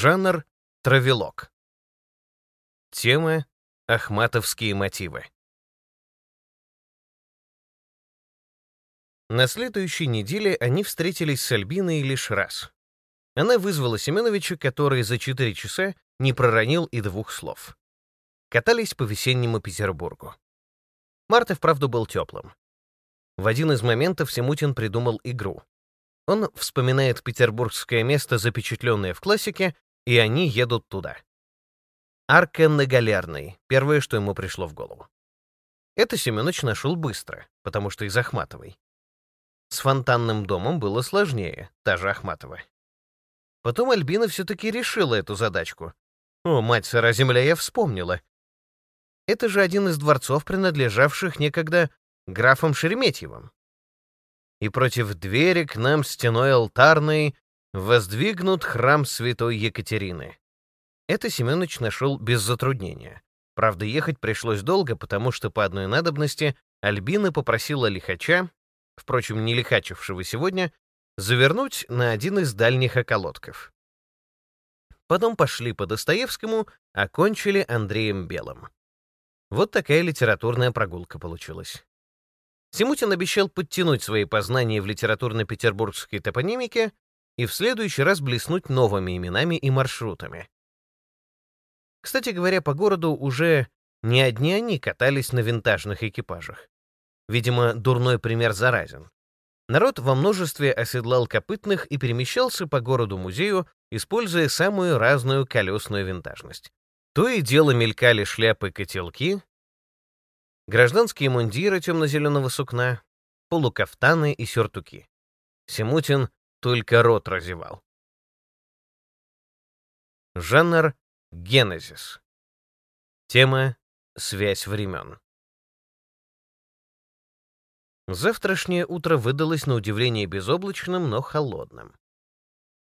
Жанр — травелок. Тема — ахматовские мотивы. На следующей неделе они встретились с Альбиной лишь раз. Она вызвала Семеновича, который за четыре часа не проронил и двух слов. Катались по весеннему Петербургу. Март и вправду был теплым. В один из моментов Семутин придумал игру. Он вспоминает петербургское место, запечатленное в классике, и они едут туда. Арка на Галерной — первое, что ему пришло в голову. Это Семенович нашел быстро, потому что из Ахматовой. С фонтанным домом было сложнее, та же Ахматова. Потом Альбина все-таки решила эту задачку. О, мать сыра земля, я вспомнила. Это же один из дворцов, принадлежавших некогда графам Шереметьевым. И против двери к нам стеной алтарной воздвигнут храм святой Екатерины. Это Семенович нашел без затруднения. Правда, ехать пришлось долго, потому что по одной надобности Альбина попросила лихача впрочем, не лихачившего сегодня, завернуть на один из дальних околотков. Потом пошли по Достоевскому, а кончили Андреем Белым. Вот такая литературная прогулка получилась. Симутин обещал подтянуть свои познания в литературно-петербургской топонимике и в следующий раз блеснуть новыми именами и маршрутами. Кстати говоря, по городу уже не одни они катались на винтажных экипажах. Видимо, дурной пример заразен. Народ во множестве оседлал копытных и перемещался по городу-музею, используя самую разную колесную винтажность. То и дело мелькали шляпы-котелки, гражданские мундиры темно-зеленого сукна, полукафтаны и сюртуки. Семутин только рот разевал. Жанр — генезис. Тема — связь времен. Завтрашнее утро выдалось на удивление безоблачным, но холодным.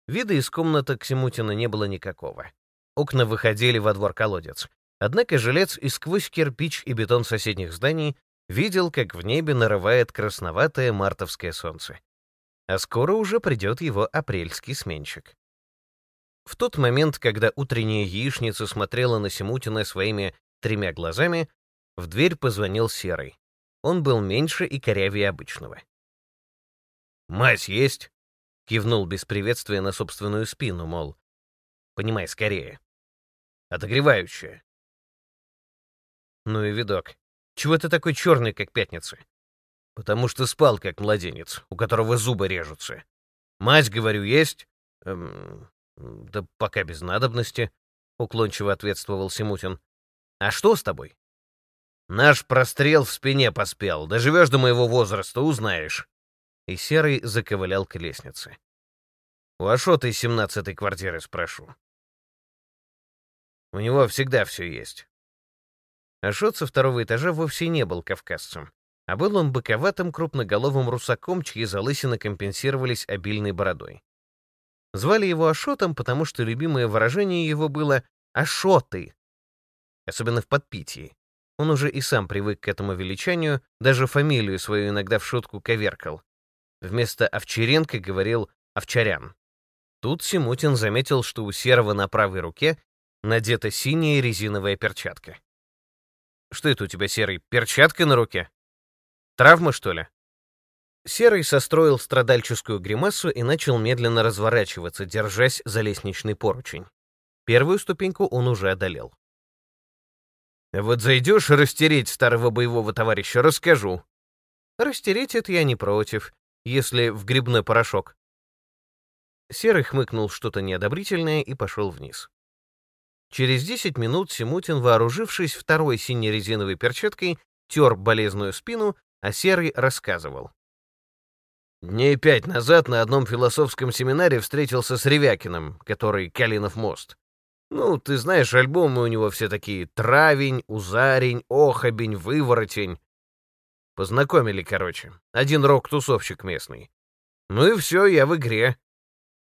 Вида из комнаты Ксимутина не было никакого. Окна выходили во двор-колодец. Однако жилец и сквозь кирпич и бетон соседних зданий видел, как в небе нарывает красноватое мартовское солнце. А скоро уже придет его апрельский сменщик. В тот момент, когда утренняя яичница смотрела на Симутина своими тремя глазами, в дверь позвонил Серый. Он был меньше и корявее обычного. «Мазь есть?» — кивнул без приветствия на собственную спину, мол, «Понимай скорее. Отогревающая». Ну и видок. Чего ты такой черный, как пятница? Потому что спал, как младенец, у которого зубы режутся. Мазь, говорю, есть? Эм, да пока без надобности, — уклончиво ответствовал Симутин. А что с тобой? Наш прострел в спине поспел. Доживешь до моего возраста, узнаешь. И Серый заковылял к лестнице. У Ашота из семнадцатой квартиры спрошу. У него всегда все есть. Ашот со второго этажа вовсе не был кавказцем, а был он боковатым крупноголовым русаком, чьи залысины компенсировались обильной бородой. Звали его Ашотом, потому что любимое выражение его было «Ашоты», особенно в подпитии. Он уже и сам привык к этому величанию, даже фамилию свою иногда в шутку коверкал. Вместо Овчаренко говорил Овчарян. Тут Симутин заметил, что у Серого на правой руке надета синяя резиновая перчатка. «Что это у тебя, Серый, перчатка на руке? Травма, что ли?» Серый состроил страдальческую гримасу и начал медленно разворачиваться, держась за лестничный поручень. Первую ступеньку он уже одолел. Вот зайдешь растереть старого боевого товарища, расскажу. Растереть это я не против, если в грибной порошок. Серый хмыкнул что-то неодобрительное и пошел вниз. Через десять минут Симутин, вооружившись второй синей резиновой перчаткой, тер болезную спину, а Серый рассказывал. Дней пять назад на одном философском семинаре встретился с Ревякиным, который Калинов мост. Ну, ты знаешь, альбомы у него все такие «Травень», «Узарень», «Охобень», «Выворотень». Познакомили, короче. Один рок-тусовщик местный. Ну и все, я в игре.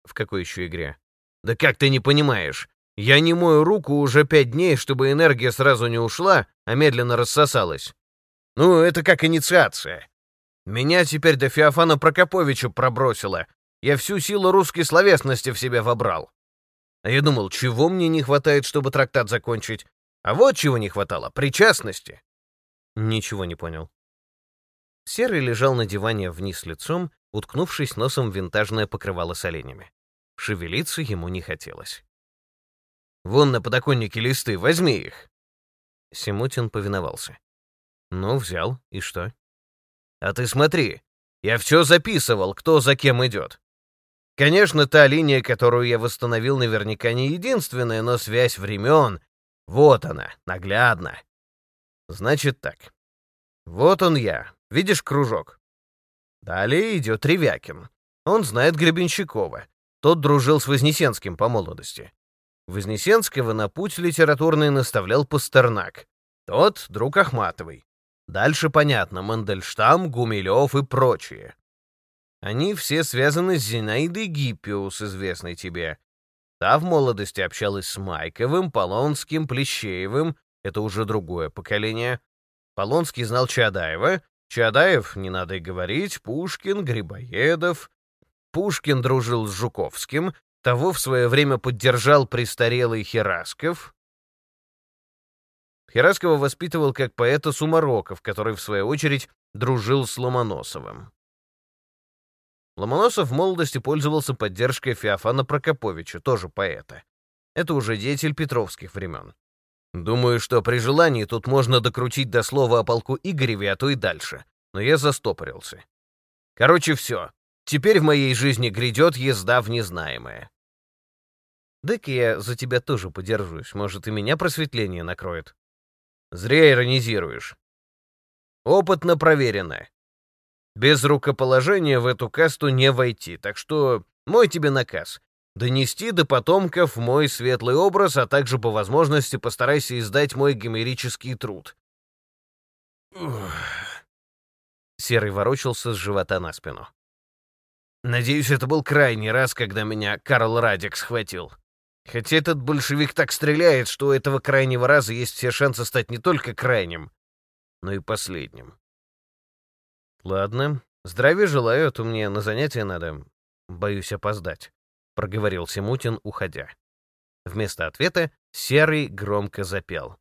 В какой еще игре? Да как ты не понимаешь? Я не мою руку уже пять дней, чтобы энергия сразу не ушла, а медленно рассосалась. Ну, это как инициация. Меня теперь до Феофана Прокоповича пробросило. Я всю силу русской словесности в себе вобрал. А я думал, чего мне не хватает, чтобы трактат закончить? А вот чего не хватало — причастности. Ничего не понял. Серый лежал на диване вниз лицом, уткнувшись носом в винтажное покрывало с оленями. Шевелиться ему не хотелось. «Вон на подоконнике листы, возьми их!» Симутин повиновался. «Ну, взял, и что?» «А ты смотри, я все записывал, кто за кем идет. Конечно, та линия, которую я восстановил, наверняка не единственная, но связь времен, вот она, наглядно. Значит так. Вот он я. Видишь кружок? Далее идет Ревякин. Он знает Гребенщикова. Тот дружил с Вознесенским по молодости. Вознесенского на путь литературный наставлял Пастернак. Тот — друг Ахматовой. Дальше понятно, Мандельштам, Гумилев и прочие. Они все связаны с Зинаидой Гиппиус, известной тебе. Та в молодости общалась с Майковым, Полонским, Плещеевым. Это уже другое поколение. Полонский знал Чадаева. Чадаев, не надо и говорить, Пушкин, Грибоедов. Пушкин дружил с Жуковским. Того в свое время поддержал престарелый Херасков. Хераскова воспитывал как поэта Сумароков, который, в свою очередь, дружил с Ломоносовым. Ломоносов в молодости пользовался поддержкой Феофана Прокоповича, тоже поэта. Это уже деятель петровских времен. Думаю, что при желании тут можно докрутить до слова о полку Игореве, а то и дальше. Но я застопорился. Короче, все. Теперь в моей жизни грядет езда в незнаемое. Дык я за тебя тоже подержусь. Может, и меня просветление накроет. Зря иронизируешь. Опытно проверено. Без рукоположения в эту касту не войти, так что мой тебе наказ — донести до потомков мой светлый образ, а также по возможности постарайся издать мой гомерический труд. Серый ворочался с живота на спину. Надеюсь, это был крайний раз, когда меня Карл Радик схватил. Хотя этот большевик так стреляет, что у этого крайнего раза есть все шансы стать не только крайним, но и последним. «Ладно, здравия желаю, а то мне на занятия надо. Боюсь опоздать», — проговорил Симутин, уходя. Вместо ответа Серый громко запел.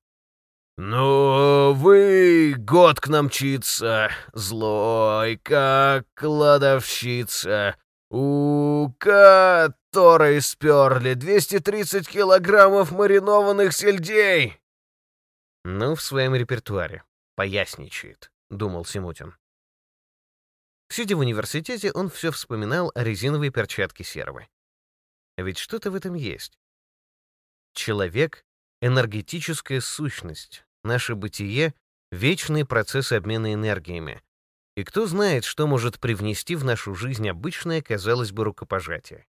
«Ну, вы, год к нам мчится, злой, как кладовщица, у которой сперли 230 килограммов маринованных сельдей!» «Ну, в своем репертуаре. Поясничает», — думал Симутин. Сидя в университете, он все вспоминал о резиновой перчатке Сервы. Ведь что-то в этом есть. Человек — энергетическая сущность, наше бытие — вечный процесс обмена энергиями. И кто знает, что может привнести в нашу жизнь обычное, казалось бы, рукопожатие.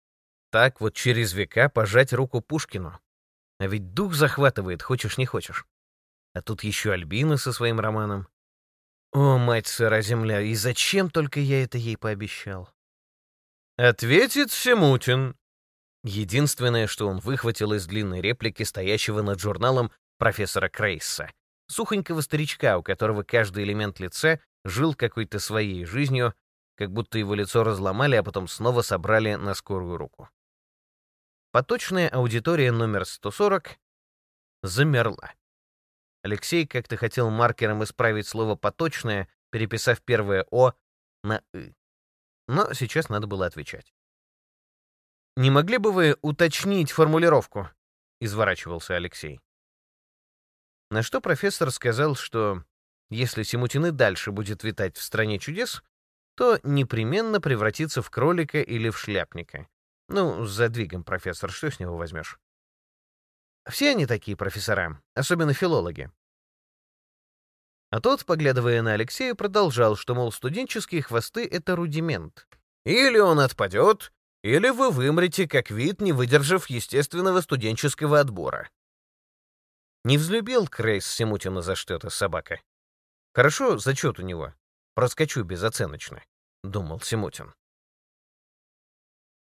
Так вот через века пожать руку Пушкину. А ведь дух захватывает, хочешь не хочешь. А тут еще Альбина со своим романом. О, мать сыра земля, и зачем только я это ей пообещал? Ответит Семутин. Единственное, что он выхватил из длинной реплики стоящего над журналом профессора Крейса, сухонького старичка, у которого каждый элемент лица жил какой-то своей жизнью, как будто его лицо разломали, а потом снова собрали на скорую руку. Поточная аудитория номер 140 замерла. Алексей как-то хотел маркером исправить слово «поточное», переписав первое «о» на «ы». Но сейчас надо было отвечать. «Не могли бы вы уточнить формулировку?» — изворачивался Алексей. На что профессор сказал, что если Симутины дальше будет витать в стране чудес, то непременно превратится в кролика или в шляпника. Ну, с задвигом, профессор, что с него возьмешь? Все они такие профессора, особенно филологи. А тот, поглядывая на Алексея, продолжал, что, мол, студенческие хвосты — это рудимент. Или он отпадет, или вы вымрете как вид, не выдержав естественного студенческого отбора. Не взлюбил Крейс Симутина за что-то собака. Хорошо, зачет у него. Проскочу безоценочно, — думал Симутин.